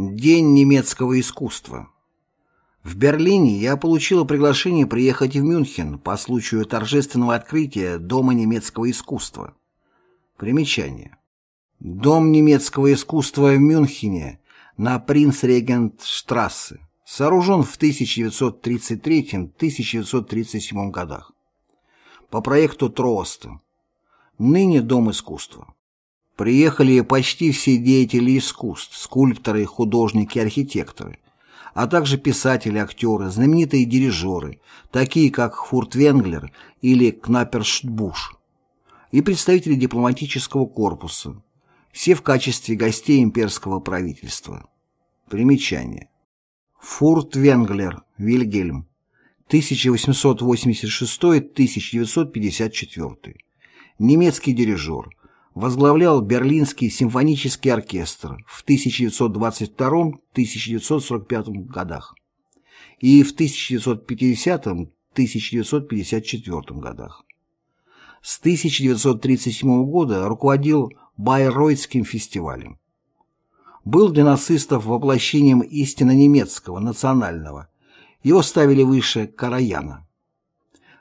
День немецкого искусства. В Берлине я получила приглашение приехать в Мюнхен по случаю торжественного открытия Дома немецкого искусства. Примечание. Дом немецкого искусства в Мюнхене на Принц-Регент-штрассе сооружен в 1933-1937 годах по проекту Троста, ныне Дом искусства. Приехали почти все деятели искусств, скульпторы, художники, архитекторы, а также писатели, актеры, знаменитые дирижеры, такие как Фуртвенглер или Кнапершбуш, и представители дипломатического корпуса, все в качестве гостей имперского правительства. Примечание. Фуртвенглер Вильгельм, 1886-1954, немецкий дирижер, возглавлял Берлинский симфонический оркестр в 1922-1945 годах и в 1950-1954 годах. С 1937 года руководил Байройцким фестивалем. Был для нацистов воплощением истинно немецкого, национального. Его ставили выше Караяна.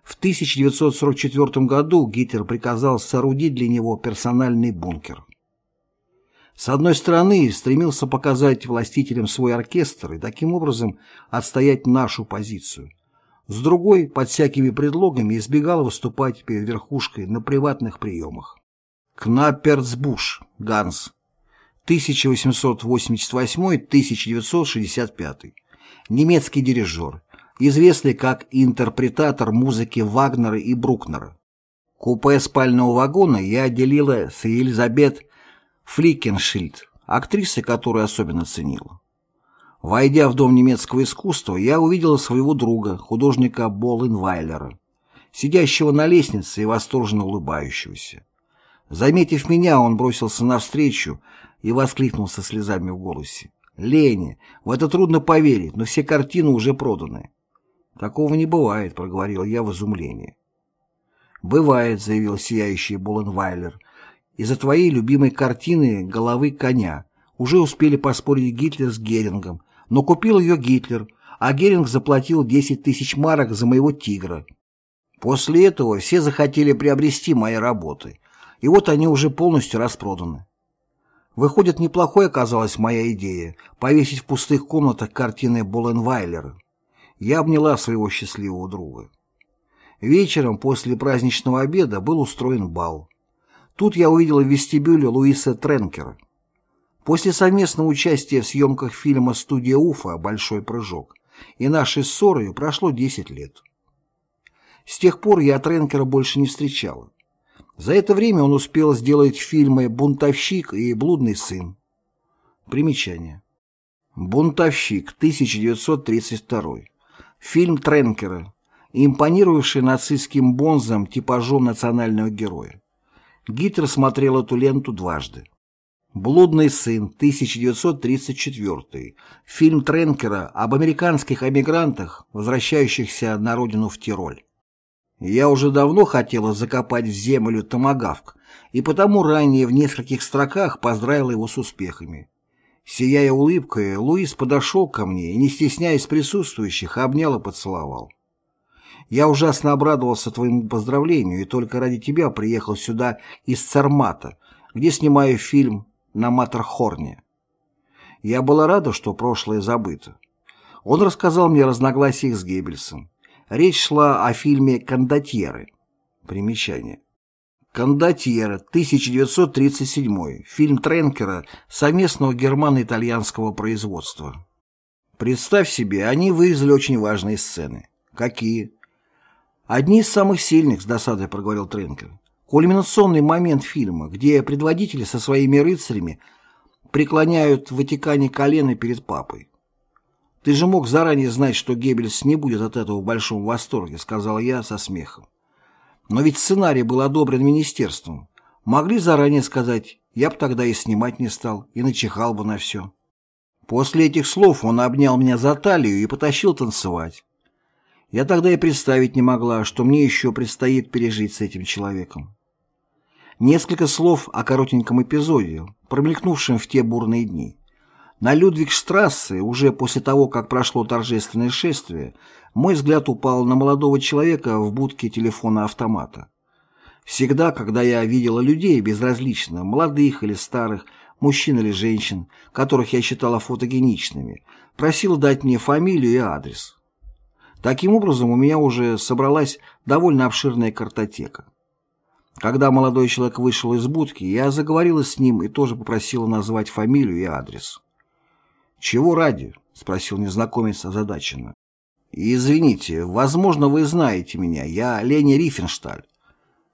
В 1944 году Гитлер приказал соорудить для него персональный бункер. С одной стороны, стремился показать властителям свой оркестр и таким образом отстоять нашу позицию. С другой, под всякими предлогами избегал выступать перед верхушкой на приватных приемах. Кнаперцбуш, Ганс, 1888-1965, немецкий дирижер, известный как интерпретатор музыки Вагнера и Брукнера. Купе спального вагона я отделила с Елизабет Фликеншильд, актрисой, которую особенно ценила. Войдя в Дом немецкого искусства, я увидела своего друга, художника Болленвайлера, сидящего на лестнице и восторженно улыбающегося. Заметив меня, он бросился навстречу и воскликнул со слезами в голосе. «Леня, в это трудно поверить, но все картины уже проданы. «Такого не бывает», — проговорил я в изумлении. «Бывает», — заявил сияющий Болленвайлер. «Из-за твоей любимой картины «Головы коня» уже успели поспорить Гитлер с Герингом, но купил ее Гитлер, а Геринг заплатил 10 тысяч марок за моего «Тигра». После этого все захотели приобрести мои работы, и вот они уже полностью распроданы. Выходит, неплохой оказалась моя идея — повесить в пустых комнатах картины Болленвайлера я обняла своего счастливого друга. Вечером после праздничного обеда был устроен бал. Тут я увидела в вестибюле Луиса Тренкера. После совместного участия в съемках фильма «Студия Уфа. Большой прыжок» и нашей ссоры прошло 10 лет. С тех пор я Тренкера больше не встречала. За это время он успел сделать фильмы «Бунтовщик» и «Блудный сын». Примечание. «Бунтовщик» 1932 Фильм Тренкера, импонировавший нацистским бонзам типажом национального героя. Гитлер смотрел эту ленту дважды. «Блудный сын» 1934 фильм Тренкера об американских эмигрантах, возвращающихся на родину в Тироль. Я уже давно хотела закопать в землю томагавк, и потому ранее в нескольких строках поздравила его с успехами. Сияя улыбкой, Луис подошел ко мне и, не стесняясь присутствующих, обнял и поцеловал. «Я ужасно обрадовался твоему поздравлению и только ради тебя приехал сюда из Цармата, где снимаю фильм на Матерхорне. Я была рада, что прошлое забыто. Он рассказал мне о разногласиях с Геббельсом. Речь шла о фильме «Кондотьеры». Примечание. Кондотьера, 1937. Фильм Тренкера совместного германо-итальянского производства. Представь себе, они вырезали очень важные сцены. Какие? Одни из самых сильных, с досадой проговорил Тренкер. Кульминационный момент фильма, где предводители со своими рыцарями преклоняют в Ватикане колено перед папой. «Ты же мог заранее знать, что Геббельс не будет от этого в большом восторге», — сказал я со смехом. Но ведь сценарий был одобрен министерством. Могли заранее сказать, я бы тогда и снимать не стал, и начихал бы на все. После этих слов он обнял меня за талию и потащил танцевать. Я тогда и представить не могла, что мне еще предстоит пережить с этим человеком. Несколько слов о коротеньком эпизоде, промелькнувшем в те бурные дни. На Людвигштрассе, уже после того, как прошло торжественное шествие, мой взгляд упал на молодого человека в будке телефона-автомата. Всегда, когда я видела людей, безразлично, молодых или старых, мужчин или женщин, которых я считала фотогеничными, просила дать мне фамилию и адрес. Таким образом, у меня уже собралась довольно обширная картотека. Когда молодой человек вышел из будки, я заговорила с ним и тоже попросила назвать фамилию и адрес. «Чего ради?» — спросил незнакомец озадаченно. «Извините, возможно, вы знаете меня. Я Лени Рифеншталь».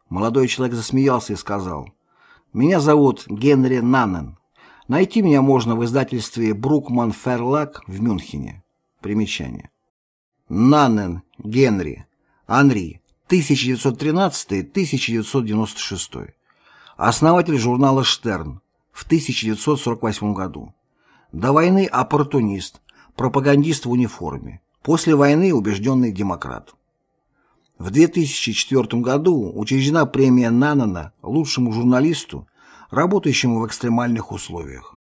Молодой человек засмеялся и сказал. «Меня зовут Генри Наннен. Найти меня можно в издательстве «Брукман Ферлак» в Мюнхене». Примечание. Наннен Генри. Анри. 1913-1996. Основатель журнала «Штерн» в 1948 году. До войны оппортунист, пропагандист в униформе. После войны убежденный демократ. В 2004 году учреждена премия Нанана лучшему журналисту, работающему в экстремальных условиях.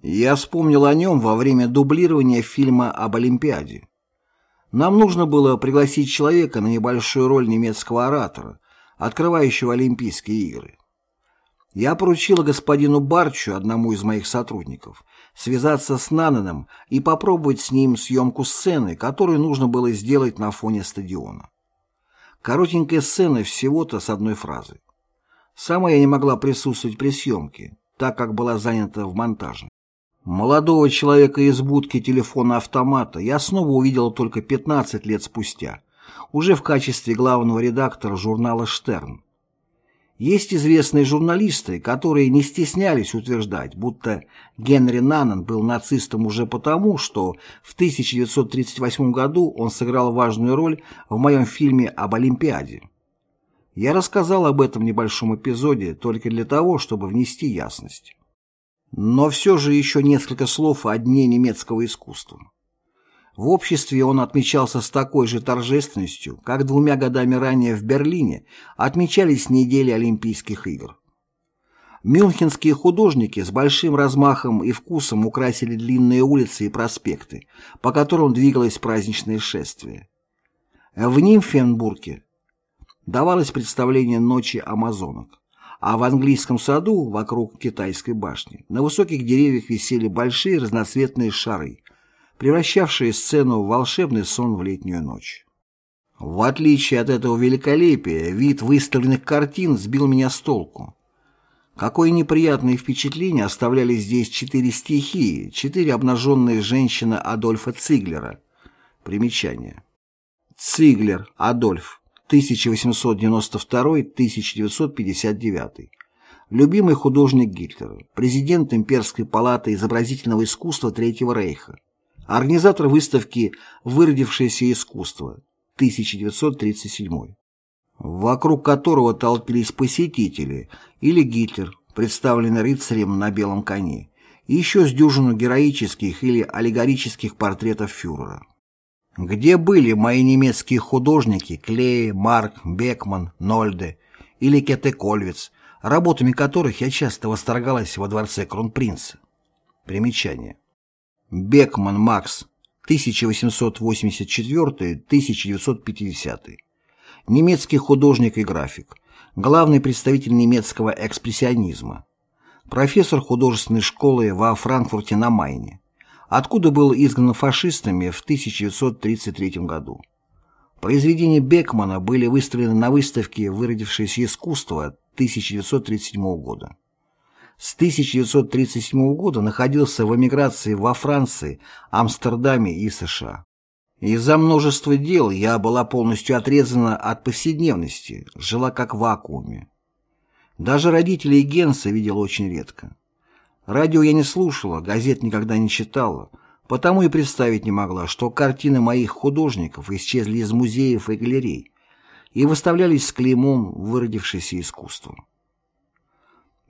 Я вспомнил о нем во время дублирования фильма об Олимпиаде. Нам нужно было пригласить человека на небольшую роль немецкого оратора, открывающего Олимпийские игры. Я поручила господину Барчу, одному из моих сотрудников, связаться с Нананом и попробовать с ним съемку сцены, которую нужно было сделать на фоне стадиона. Коротенькая сцена всего-то с одной фразой. Сама я не могла присутствовать при съемке, так как была занята в монтаже. Молодого человека из будки телефона-автомата я снова увидела только 15 лет спустя, уже в качестве главного редактора журнала «Штерн». Есть известные журналисты, которые не стеснялись утверждать, будто Генри Наннен был нацистом уже потому, что в 1938 году он сыграл важную роль в моем фильме об Олимпиаде. Я рассказал об этом небольшом эпизоде только для того, чтобы внести ясность. Но все же еще несколько слов о Дне немецкого искусства. В обществе он отмечался с такой же торжественностью, как двумя годами ранее в Берлине отмечались недели Олимпийских игр. Мюнхенские художники с большим размахом и вкусом украсили длинные улицы и проспекты, по которым двигалось праздничное шествие. В Нимфенбурге давалось представление «Ночи амазонок», а в английском саду вокруг китайской башни на высоких деревьях висели большие разноцветные шары, превращавшие сцену в волшебный сон в летнюю ночь. В отличие от этого великолепия, вид выставленных картин сбил меня с толку. Какое неприятное впечатление оставляли здесь четыре стихии, четыре обнаженные женщины Адольфа Циглера. Примечание. Циглер Адольф, 1892-1959. Любимый художник Гитлера, президент Имперской палаты изобразительного искусства Третьего Рейха. Организатор выставки «Выродившееся искусство» 1937, вокруг которого толпились посетители, или Гитлер, представленный рыцарем на белом коне, и еще с дюжину героических или аллегорических портретов фюрера. Где были мои немецкие художники Клей, Марк, Бекман, Нольде или Кете Кольвиц, работами которых я часто восторгалась во дворце Кронпринца? Примечание. Бекман Макс, 1884-1950. Немецкий художник и график. Главный представитель немецкого экспрессионизма. Профессор художественной школы во Франкфурте на Майне. Откуда был изгнан фашистами в 1933 году. Произведения Бекмана были выставлены на выставке «Выродившееся искусство» 1937 года. С 1937 года находился в эмиграции во Франции, Амстердаме и США. Из-за множества дел я была полностью отрезана от повседневности, жила как в вакууме. Даже родителей Генса видела очень редко. Радио я не слушала, газет никогда не читала, потому и представить не могла, что картины моих художников исчезли из музеев и галерей и выставлялись с клеймом «Выродившееся искусство».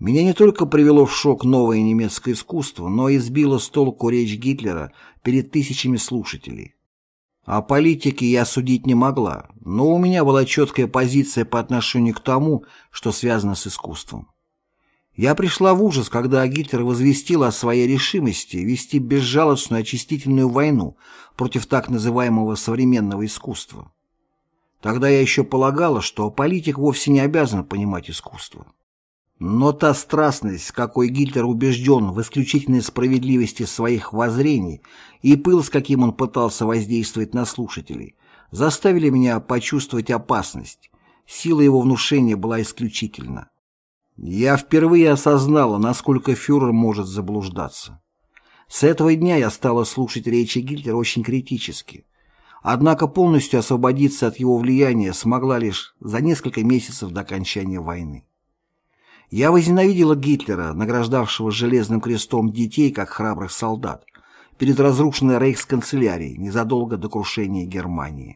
Меня не только привело в шок новое немецкое искусство, но и сбило с толку речь Гитлера перед тысячами слушателей. О политике я судить не могла, но у меня была четкая позиция по отношению к тому, что связано с искусством. Я пришла в ужас, когда Гитлер возвестил о своей решимости вести безжалостную очистительную войну против так называемого современного искусства. Тогда я еще полагала, что политик вовсе не обязан понимать искусство. Но та страстность, какой Гитлер убежден в исключительной справедливости своих воззрений и пыл, с каким он пытался воздействовать на слушателей, заставили меня почувствовать опасность. Сила его внушения была исключительна. Я впервые осознала, насколько фюрер может заблуждаться. С этого дня я стала слушать речи Гитлера очень критически. Однако полностью освободиться от его влияния смогла лишь за несколько месяцев до окончания войны. Я возненавидела Гитлера, награждавшего железным крестом детей как храбрых солдат, перед разрушенной рейхсканцелярией незадолго до крушения Германии.